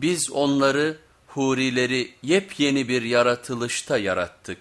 Biz onları hurileri yepyeni bir yaratılışta yarattık.